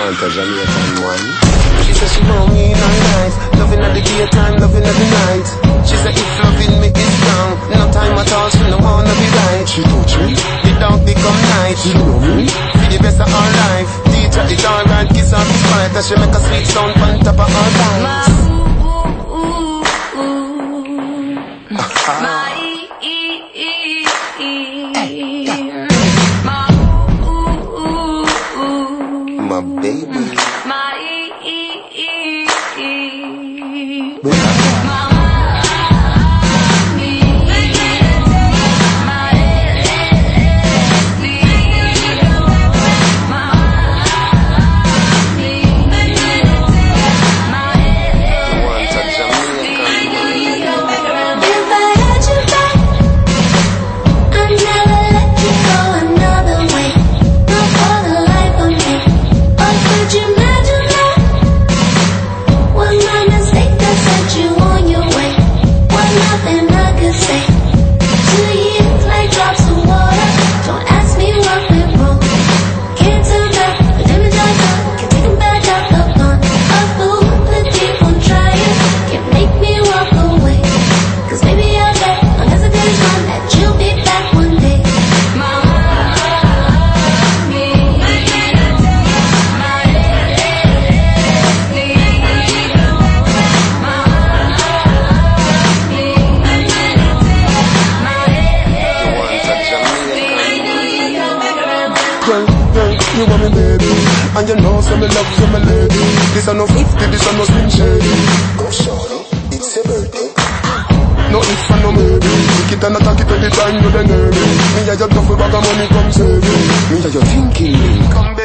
You want a Jamaican one? She said she want me in her life. Loving at the daytime, loving at the night. She said if loving me is wrong. No time at all, she no wanna be right. She touch me? It don't become night. She love me? For the best of her life. Teacher is alright, kiss her despite As she make a sweet sound on top of her thighs You you want me baby And you know say me love you my lady. This a no 50, this a no slim shady. Go shorty, it's your birthday. No if and no maybe. Kick it and attack it anytime you the nervy. Me a your duffel bag of money come save me. Me a your thinking Come